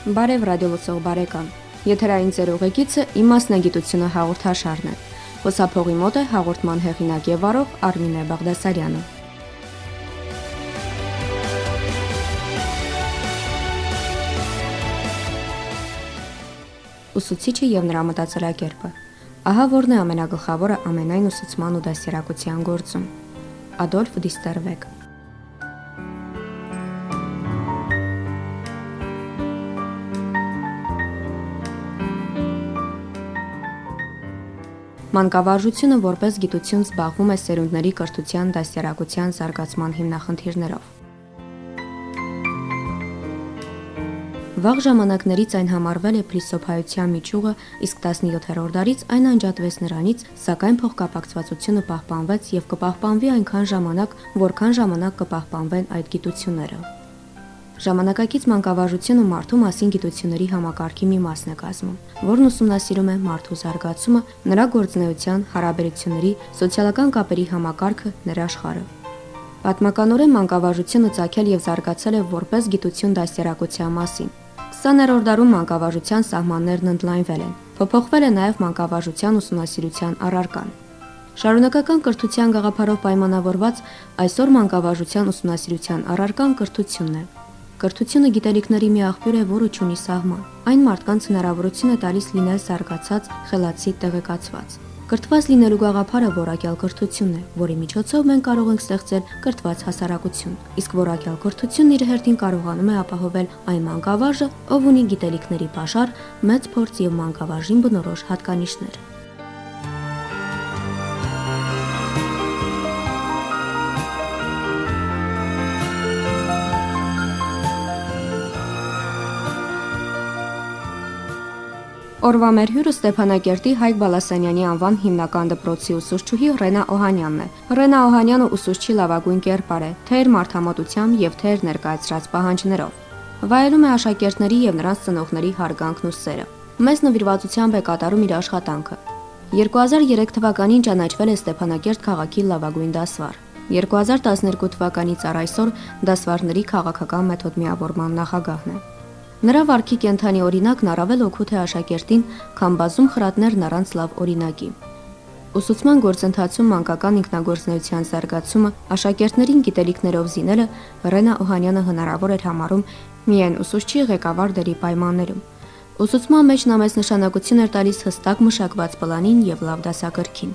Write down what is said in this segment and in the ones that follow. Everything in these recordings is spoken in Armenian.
Բարև ռադիոլսող բարեկամ։ Եթերային ծեր ուղեկիցը իմաստնագիտությունը հաղորդաշարն է։ Խոսափողի մոտ է հաղորդման հեղինակ եւ վարող Արմինե Բաղդասարյանը։ Ուսուցիչը եւ նրա մտածելակերպը։ Ահա որն է ամենագլխավորը ամենայն ուսուցման ու դասերակցության գործում։ Ադոլֆ Դիստերվեկ Մանկավարժությունը որպես գիտություն զբաղվում է սերունդների կրթության դաստիարակության զարգացման հիմնախնդիրներով։ Վաղ ժամանակներից այն համարվել է փիլիսոփայության միջուղը, իսկ 17-րդ դարից այն անջատվեց նրանից, սակայն փոխկապակցվածությունը պահպանվեց եւ կպահպանվի այնքան ժամանակ, որքան ժամանակ կպահպանվեն այդ գիտությունները։ Ժամանակակից մանկավարժությունը մարդու մասին գիտությունների համակարգի մի մասն է կազմում, որն ուսումնասիրում է մարդու զարգացումը, նրա գործունեության, հարաբերությունների, սոցիալական կապերի համակարգը, նրա աշխարհը։ Պատմականորեն մանկավարժությունը ցակել եւ զարգացել է որպես գիտություն դաստիարակության մասին։ 20-րդ դարում մանկավարժության սահմաններն ընդլայնվել են։ Փոփոխվել է նաև մանկավարժության ուսումնասիրության առարկան։ Շարունակական կրթության գաղափարով պայմանավորված այսօր մանկավարժության ուսումնասիրության առարկան կրթությունն է։ Կրթությունը գիտելիքների մի աղբյուր է, որը ունի սահման։ Այն մարդկանց հնարավորություն է տալիս լինել զարգացած, խելացի, տեղեկացված։ Կրթված լինելու գաղափարը որակյալ կրթությունն է, որի միջոցով մենք կարող ենք ստեղծել կրթված հասարակություն։ Իսկ որակյալ կրթությունն իր հերթին կարողանում է ապահովել այն մանկավարժը, ով ունի գիտելիքների pašար, մեծ փորձ եւ մանկավարժին բնորոշ հատկանիշներ։ Օրվա մեր հյուրը Ստեփանակերտի Հայկ Բալասանյանի անվան հիմնական դպրոցի ուսուցչուհի Ռենա Օհանյանն է։ Ռենա Օհանյանը ուսուցչի լավագույն կերպար է, թե իր մարդամոտությամբ եւ թե իր ներկայացրած պահանջներով։ Վայելում է աշակերտների եւ նրանց ծնողների հարգանքն ու սերը։ Մեծ նվիրվածությամբ է կատարում իր աշխատանքը։ 2003 թվականին ճանաչվել է Ստեփանակերտ քաղաքի լավագույն դասվար։ 2012 թվականից առ այսօր դասվարների քաղաքական մեթոդ միավորման նախագահն է։ Նրա վարքի կենթանի օրինակն առավել օգուտ է աշակերտին, քան բազում խրատներն առանց լավ օրինակի։ Ուսուցման գործընթացում մանկական ինքնագործնեության զարգացումը, աշակերտներին գիտելիքներով զինելը Ռենա Օհանյանը հնարավոր էր համարում միայն ուսուցչի ղեկավար դերի պայմաններում։ Ուսուցման մեջ նա մեծ նշանակություն էր տալիս հստակ մշակված պլանին եւ լավ դասակարգին։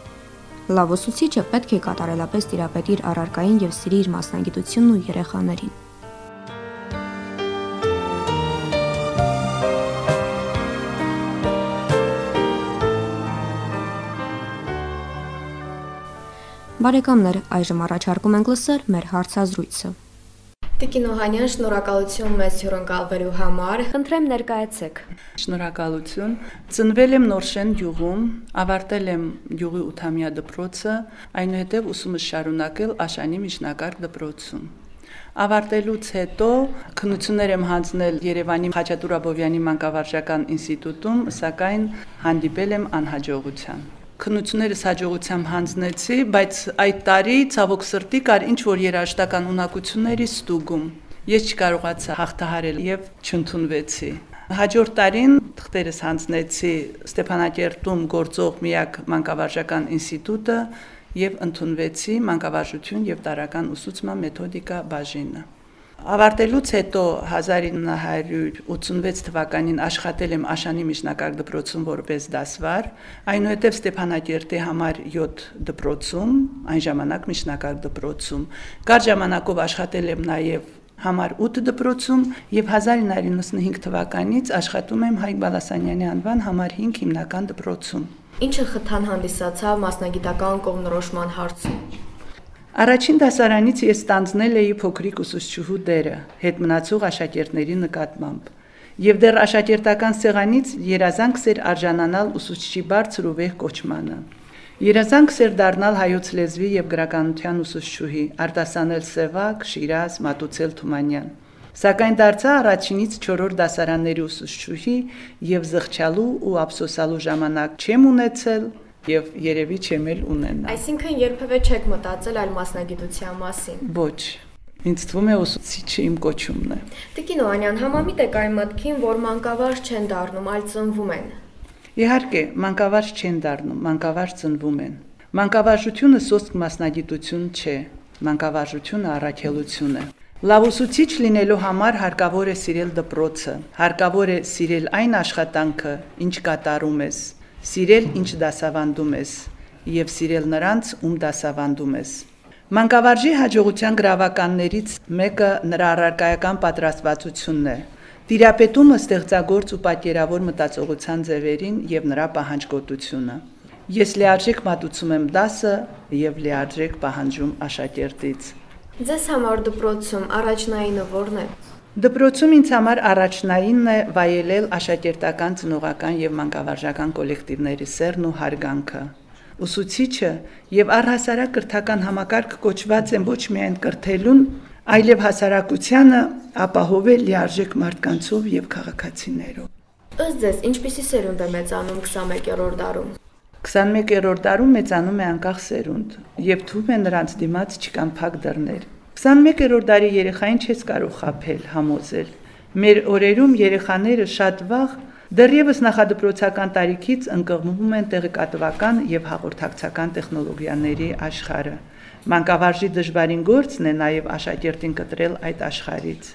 Լավ ուսուցիչը պետք է կատարելապես տիրապետի իր առարկային եւ սիրի իր մասնագիտությունն ու երեխաներին։ Բարեկամներ, այժմ առաջարկում ենք լսել մեր հարցազրույցը։ Տիկին Օհանյան, շնորհակալություն մեծ հյուրընկալվելու համար։ Խնդրեմ ներկայացեք։ Շնորհակալություն։ Ծնվել եմ Նորշեն գյուղում, ավարտել եմ գյուղի 8-ամյա դպրոցը, այնուհետև ուսումը շարունակել Աշանի միջնակարգ դպրոցում։ Ավարտելուց հետո քննություններ եմ հանձնել Երևանի Խաչատուր Աբովյանի մանկավարժական ինստիտուտում, սակայն հանդիպել եմ անհաջողության քնություններս հաջողությամբ հանձնեցի, բայց այդ տարի ցավոք սրտի կար ինչ որ երաշտական ունակությունների ստուգում։ Ես չկարողացա հաղթահարել եւ չընդունվեցի։ Հաջորդ տարին թղթերս հանձնեցի Ստեփանակերտում գործող միակ մանկավարժական ինստիտուտը եւ ընդունվեցի մանկավարժություն եւ տարական ուսուցման մեթոդիկա բաժինը։ Ավարտելուց հետո 1986 թվականին աշխատել եմ Աշանի միջնակարգ դպրոցում որպես դասվար, այնուհետև Ստեփանակերտի համար 7 դպրոցում, այն ժամանակ միջնակարգ դպրոցում։ Կար ժամանակով աշխատել եմ նաև համար 8 դպրոցում եւ 1995 թվականից աշխատում եմ Հայկ Բալասանյանի անվան համար 5 հիմնական դպրոցում։ Ինչը խթան հանդիսացավ մասնագիտական կողմնորոշման հարցում։ Առաջին դասարանից ես ստանձնել էի փոքրիկ ուսուցչուհու դերը հետ մնացող աշակերտների նկատմամբ։ Եվ դեռ աշակերտական սեղանից երազանքս էր արժանանալ ուսուցչի բարձր ու վեհ կոչմանը։ Երազանքս էր դառնալ հայոց լեզվի եւ գրականության ուսուցչուհի, արտասանել Սևակ, Շիրազ, Մատուցել Թումանյան։ Սակայն դարձա առաջինից 4-րդ դասարանների ուսուցչուհի եւ զղջալու ու ափսոսալու ժամանակ չեմ ունեցել եւ երևի չեմ էլ ունենա։ Այսինքն երբևէ չեք մտածել այլ մասնագիտության մասին։ Ոչ։ Ինձ թվում է ուսուցիչը իմ կոչումն է։ Տիկին Օհանյան, համամիտ եք այն մտքին, որ մանկավարժ չեն դառնում, այլ ծնվում են։ Իհարկե, մանկավարժ չեն դառնում, մանկավարժ ծնվում են։ Մանկավարժությունը սոսկ մասնագիտություն չէ, մանկավարժությունը առաքելություն է։ Լավ ուսուցիչ լինելու համար հարկավոր է սիրել դպրոցը, հարկավոր է սիրել այն աշխատանքը, ինչ կատարում ես, սիրել ինչ դասավանդում ես եւ սիրել նրանց, ում դասավանդում ես։ Մանկավարժի հաջողության գրավականներից մեկը նրա առարկայական պատրաստվածությունն է։ Տիրապետումը ստեղծագործ ու պատկերավոր մտածողության ձևերին եւ նրա պահանջկոտությունը։ Ես լիարժեք մատուցում եմ դասը եւ լիարժեք պահանջում աշակերտից։ Ձեզ համար դպրոցում առաջնայինը ո՞րն է։ Դպրոցում ինձ համար առաջնայինն է վայելել աշակերտական, ծնողական եւ մանկավարժական կոլեկտիվների սերն ու հարգանքը։ Ուսուցիչը եւ առհասարակ կրթական համակարգ կոչված են ոչ միայն կրթելուն, այլև հասարակությանը ապահովել լիարժեք մարդկանցով եւ քաղաքացիներով։ Ըստ ձեզ, ինչպիսի սերունդ է մեծանում 21-րդ դարում։ 21-րդ դարում մեծանում է անկախ սերունդ եւ թվում է նրանց դիմաց չկան փակ դռներ։ 21-րդ դարի երեխային չես կարող խაფել, համոզել։ Մեր օրերում երեխաները շատ վաղ Դեռևս նախադպրոցական տարիքից ընկղմվում են տեղեկատվական եւ հաղորդակցական տեխնոլոգիաների աշխարհը։ Մանկավարժի դժվարին գործն է նաեւ աշակերտին կտրել այդ աշխարից։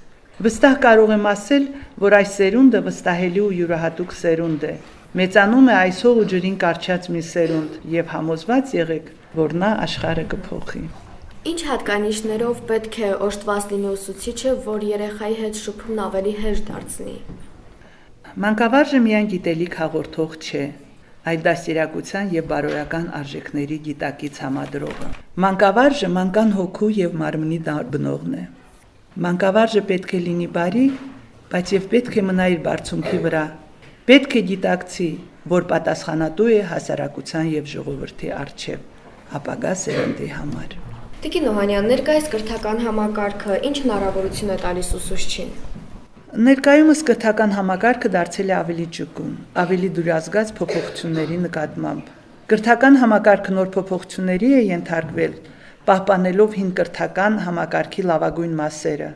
Վստահ կարող եմ ասել, որ այս սերունդը վստահելի ու յուրահատուկ սերունդ է։ Մեծանում է այսօր ու ջրին կարճած մի սերունդ եւ համոզված եղեք, որ նա աշխարհը կփոխի։ Ինչ հատկանիշներով պետք է օժտված լինի ուսուցիչը, որ երեխայի հետ շփումն ավելի հեշտ դարձնի։ Մանկավարժը միայն գիտելիք հաղորդող չէ, այլ դաստիարակության եւ բարոյական արժեքների գիտակից համադրողը։ Մանկավարժը մանկան հոգու եւ մարմնի բնողն է։ Մանկավարժը պետք է լինի բարի, բայց եւ պետք է մնա իր բարձունքի վրա։ Պետք է գիտակցի, որ պատասխանատու է հասարակության եւ ժողովրդի արժեվ ապագա սերնդի համար։ Տիկին Օհանյան, ներկայիս կրթական համակարգը ինչ հնարավորություն է տալիս ուսուցչին։ Ներկայումս կրթական համակարգը դարձել է ավելի ճկուն, ավելի դուրազգաց փոփոխությունների նկատմամբ։ Կրթական համակարգը նոր փոփոխությունների է ենթարկվել, պահպանելով հին կրթական համակարգի լավագույն մասերը։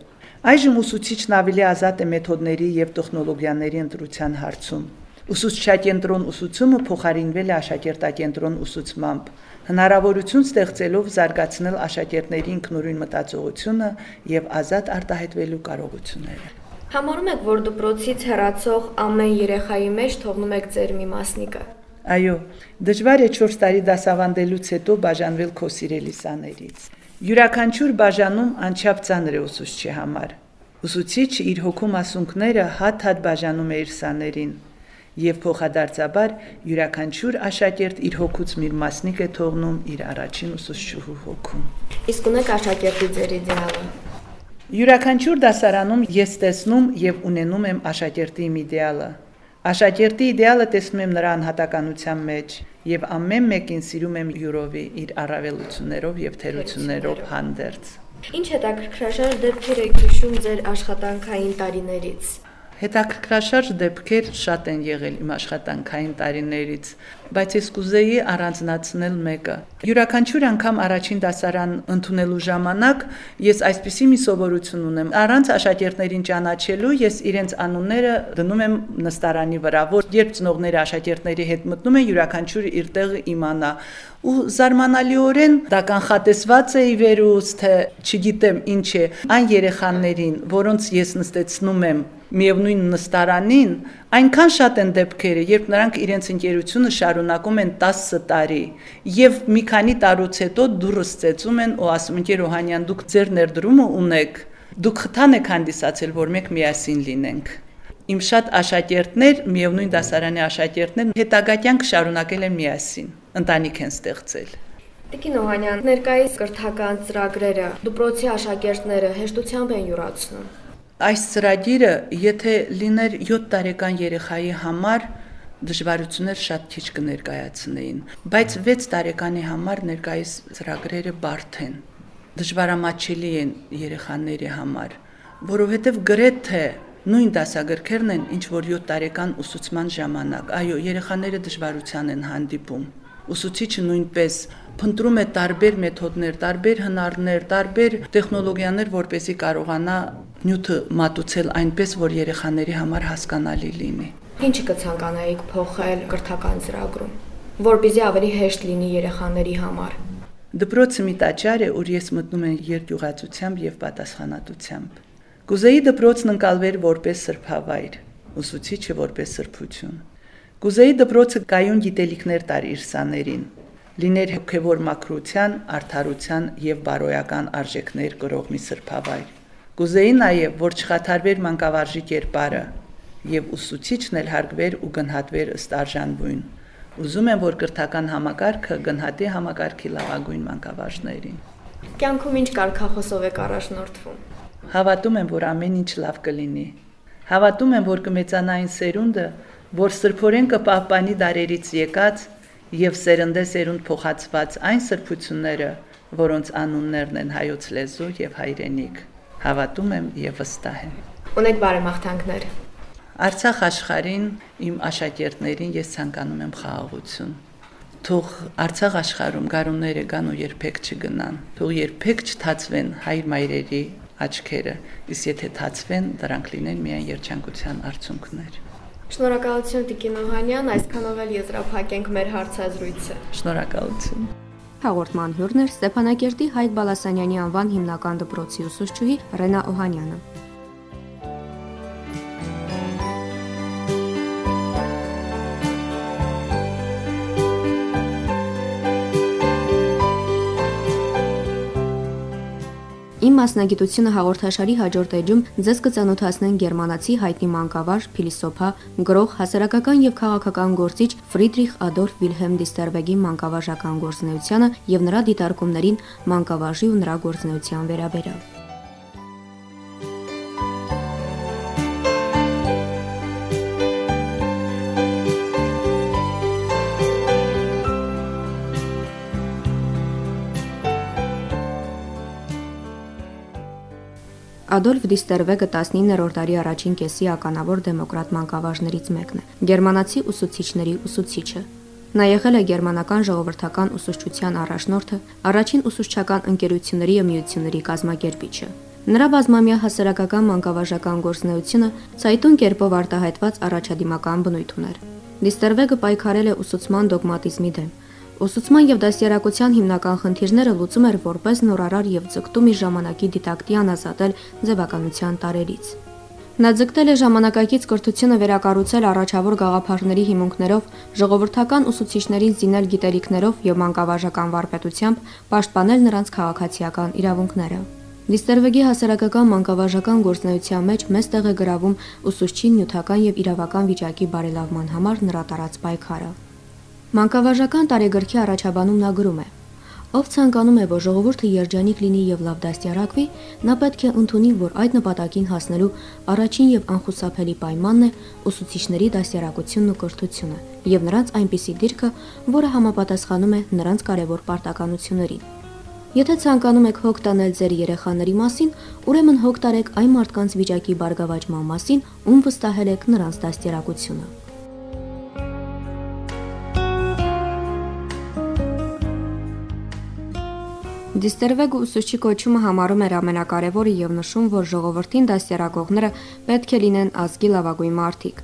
Այժմ ուսուցիչն ավելի ազատ է մեթոդների եւ տեխնոլոգիաների ընտրության հարցում։ Ուսուցչակենտրոն ուսուցումը փոխարինվել է աշակերտակենտրոն ուսուցմամբ, հնարավորություն ստեղծելով զարգացնել աշակերտների ինքնուրույն մտածողությունը եւ ազատ արտահայտվելու կարողությունները։ Համարում եք, որ դպրոցից հեռացող ամեն երեխայի մեջ թողնում եք ձեր մի մասնիկը։ Այո, դժվար է 4 տարի դասավանդելուց հետո բաժանվել քո սիրելի սաներից։ Յուրաքանչյուր բաժանում անչափ ծանր է ուսուցչի համար։ Ուսուցիչը իր հոգու մասունքները հատ-հատ բաժանում է իր սաներին եւ փոխադարձաբար յուրաքանչյուր աշակերտ իր հոգուց մի մասնիկ է թողնում իր առաջին ուսուցչուհու հոգում։ Իսկ ունեք աշակերտի ձեր իդեալը։ Յուրաքանչյուր դասարանում ես տեսնում եւ ունենում եմ աշակերտի իմ իդեալը։ Աշակերտի իդեալը տեսնում եմ նրա անհատականության մեջ եւ ամեն մեկին սիրում եմ յուրովի իր առավելություններով եւ թերություններով հանդերձ։ Ինչ հետաքրքրաշարժ դեպքեր եք հիշում ձեր աշխատանքային տարիներից։ Հետաքրքրաշարժ դեպքեր շատ են եղել իմ աշխատանքային տարիներից, բայց ես կուզեի առանձնացնել մեկը։ Յուրաքանչյուր անգամ առաջին դասարան ընդունելու ժամանակ ես այսպիսի մի սովորություն ունեմ։ Առանց աշակերտներին ճանաչելու ես իրենց անունները դնում եմ նստարանի վրա, որ երբ ծնողները աշակերտների հետ մտնում են, յուրաքանչյուր իր տեղը իմանա ու զարմանալիորեն դա կանխատեսված է ի վերուս թե չգիտեմ ինչ է այն երեխաներին, որոնց ես նստեցնում եմ միևնույն նստարանին, այնքան շատ են դեպքերը, երբ նրանք իրենց ընկերությունը շարունակում են 10 տարի եւ մի քանի տարուց հետո դուրս ծեծում են ու ասում են Երոհանյան դուք ձեր ներդրումը ունեք, դուք խթան եք հանդիսացել, որ մենք միասին լինենք։ Իմ շատ աշակերտներ, միևնույն դասարանի աշակերտներ հետագա կյանք շարունակել են միասին, ընտանիք են ստեղծել։ Տիկին Օհանյան, ներկայիս կրթական ծրագրերը դպրոցի աշակերտները հեշտությամբ են յուրացնում այս ծրագիրը, եթե լիներ 7 տարեկան երեխայի համար, դժվարություններ շատ քիչ կներկայացնեին, բայց 6 տարեկանի համար ներկայիս ծրագրերը բարդ են։ Դժվարամատչելի են երեխաների համար, որովհետև գրեթե նույն դասագրքերն են, ինչ որ 7 տարեկան ուսուցման ժամանակ։ Այո, երեխաները դժվարության են հանդիպում ուսուցիչը նույնպես փնտրում է տարբեր մեթոդներ, տարբեր հնարներ, տարբեր տեխնոլոգիաներ, որպեսզի կարողանա նյութը մատուցել այնպես, որ երեխաների համար հասկանալի լինի։ Ինչ կցանկանայիք փոխել կրթական ծրագրում, որպեսզի ավելի հեշտ լինի երեխաների համար։ Դպրոցը մի տաճար է, որ ես մտնում եմ երկյուղացությամբ եւ պատասխանատվությամբ։ Կուզեի դպրոցն ընկալվեր որպես սրբավայր, ուսուցիչը որպես սրբություն։ Կուզեի դպրոցը կայուն գիտելիքներ տար իր սաներին, լիներ հոգևոր մակրության, արդարության եւ բարոյական արժեքներ կրող մի սրբավայր։ Կուզեի նաեւ, որ չխաթարվեր մանկավարժի կերպարը եւ ուսուցիչն էլ հարգվեր ու գնահատվեր ըստ արժանվույն։ Ուզում եմ, որ կրթական համակարգը գնահատի համակարգի լավագույն մանկավարժներին։ Կյանքում ինչ կարգախոսով եք առաջնորդվում։ Հավատում եմ, որ ամեն ինչ լավ կլինի։ Հավատում եմ, որ կմեծանա այն սերունդը, որ սրբորեն կպահպանի դարերից եկած եւ սերնդե սերունդ փոխածված այն սրբությունները, որոնց անուններն են հայոց լեզու եւ հայրենիք։ Հավատում եմ եւ վստահ եմ։ Ունեք բարեմաղթանքներ։ Արցախ աշխարհին իմ աշակերտներին ես ցանկանում եմ խաղաղություն։ Թող Արցախ աշխարհում գարունները գան ու երբեք չգնան։ Թող երբեք չթացվեն հայր մայրերի աչքերը, իսկ եթե թացվեն, դրանք լինեն միայն երջանկության արդյունքներ։ Շնորհակալություն Տիկին Օհանյան, այսքանով էլ եզրափակենք մեր հարցազրույցը։ Շնորհակալություն։ Հաղորդման հյուրն էր Ստեփանակերտի Հայկ Բալասանյանի անվան հիմնական դպրոցի ուսուցչուհի Ռենա Օհանյանը։ Իմ մասնագիտությունը հաղորդաշարի հաջորդ էջում ձեզ կծանոթացնեն գերմանացի հայտնի մանկավար, փիլիսոփա, գրող, հասարակական եւ քաղաքական գործիչ Ֆրիդրիխ Ադոլֆ Վիլհելմ Դիստերվեգի մանկավարժական գործունեությանը եւ նրա դիտարկումներին մանկավարժի ու նրա գործունեության վերաբերյալ։ Ադոլֆ Դիստերվեգը 19-րդ դարի առաջին կեսի ականավոր դեմոկրատ մանկավարժներից մեկն է։ Գերմանացի ուսուցիչների ուսուցիչը։ Նա եղել է գերմանական ժողովրդական ուսուցչության առաջնորդը, առաջին ուսուցչական ընկերությունների եւ միությունների կազմակերպիչը։ Նրա բազմամյա հասարակական մանկավարժական գործունեությունը ցայտուն կերպով արտահայտված առաջադիմական բնույթ ուներ։ Դիստերվեգը պայքարել է ուսուցման դոգմատիզմի դեմ, Ուսուցման եւ դասյարակության հիմնական խնդիրները լուծում էր որպես նորարար եւ ձգտում իր ժամանակի դիտակտի անազատել ձևականության տարերից։ Նա ձգտել է ժամանակակից կրթությունը վերակառուցել առաջավոր գաղափարների հիմունքներով, ժողովրդական ուսուցիչներին զինել գիտելիքներով եւ մանկավարժական վարպետությամբ, պաշտպանել նրանց քաղաքացիական իրավունքները։ Դիստերվեգի հասարակական մանկավարժական գործնեության մեջ մեծ տեղ է գրավում ուսուցչի նյութական եւ իրավական վիճակի բարելավման համար նրա տարած պայքարը։ Մանկավարժական տարեգրքի առաջաբանում նա գրում է. Ով ցանկանում է, որ ժողովուրդը երջանիկ լինի եւ լավ դաստիարակվի, նա պետք է ընդունի, որ այդ նպատակին հասնելու առաջին եւ անխուսափելի պայմանն է ուսուցիչների դաստիարակությունն ու կրթությունը եւ նրանց այնպիսի դիրքը, որը համապատասխանում է նրանց կարևոր պարտականություններին։ Եթե ցանկանում եք հոգ տանել ձեր երեխաների մասին, ուրեմն հոգ տարեք այն մարդկանց վիճակի բարգավաճման մասին, ում վստահել եք նրանց դաստիարակությունը։ Դիստերվեգ ուսուցչի կոչումը համարում էր ամենակարևորը եւ նշում, որ ժողովրդին դաստիարակողները պետք է լինեն ազգի լավագույն մարդիկ։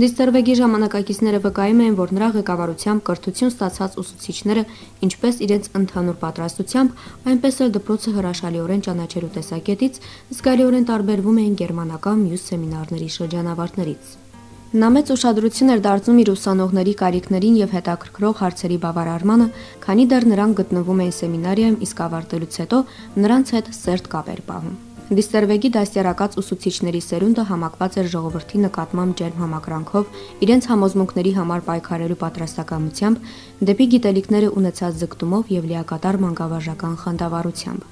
Դիստերվեգի ժամանակակիցները վկայում են, որ նրա ղեկավարությամբ կրթություն ստացած ուսուցիչները ինչպես իրենց ընդհանուր պատրաստությամբ, այնպես էլ դպրոցը հրաշալիորեն ճանաչելու տեսակետից զգալիորեն տարբերվում էին գերմանական մյուս սեմինարների շրջանավարտներից։ Նա մեծ ուշադրություն էր դարձնում իր ուսանողների կարիքներին եւ հետաքրքրող հարցերի բավարարմանը, քանի դեռ նրանք գտնվում էին սեմինարիայում, իսկ ավարտելուց հետո նրանց հետ սերտ կապ էր պահում։ Դիստերվեգի դաստիարակած ուսուցիչների սերունդը համակված էր ժողովրդի նկատմամբ ջերմ համակրանքով, իրենց համոզմունքների համար պայքարելու պատրաստակամությամբ, դեպի գիտելիքները ունեցած ձգտումով եւ լիակատար մանկավարժական խանդավառությամբ։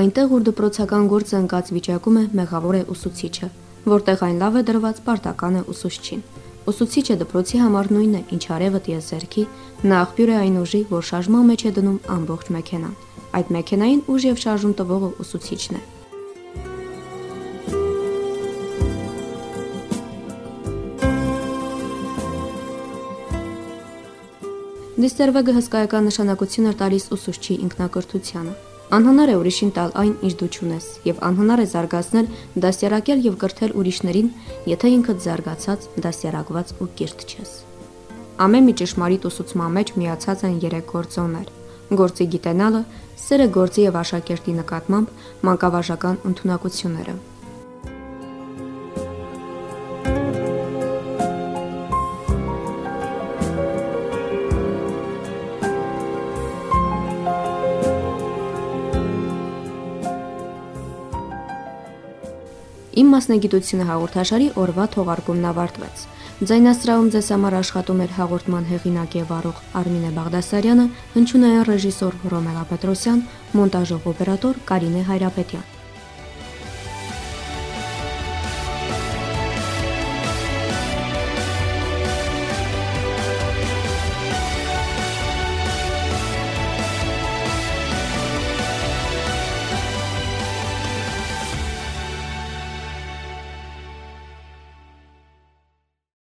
Այնտեղ, ուր դպրոցական գործը ընկած վիճակում է, մեղավոր է ուսուցիչը, որտեղ այն լավ է դրված պարտական է ուսուցչին։ Ուսուցիչը դպրոցի համար նույնն է, ինչ արևը տիեզերքի, նա աղբյուր է այն ուժի, որ շարժման մեջ է դնում ամբողջ մեքենան։ Այդ մեքենային ուժ եւ շարժում տվողը ուսուցիչն է։ Դիստերվեգը հսկայական նշանակություն էր տալիս ուսուցչի ինքնակրթությանը։ Անհնար է ուրիշին տալ այն, ինչ դու չունես, եւ անհնար է զարգացնել, դասյարակել եւ կրթել ուրիշներին, եթե ինքդ զարգացած, դասյարակված ու կիրթ չես։ Ամեն մի ճշմարիտ ուսուցման մեջ միացած են երեք գործոններ. գործի գիտենալը, սերը գործի եւ աշակերտի նկատմամբ, մանկավարժական ընդունակությունները։ մասնագիտությունը հաղորդաշարի օրվա թողարկումն ավարտվեց։ Ձայնասրահում ձեզ համար աշխատում էր հաղորդման հեղինակ եւ առող Արմինե Բաղդասարյանը, հնչյունային ռեժիսոր Ռոմելա Պետրոսյան, մոնտաժող օպերատոր Կարինե Հայրապետյան։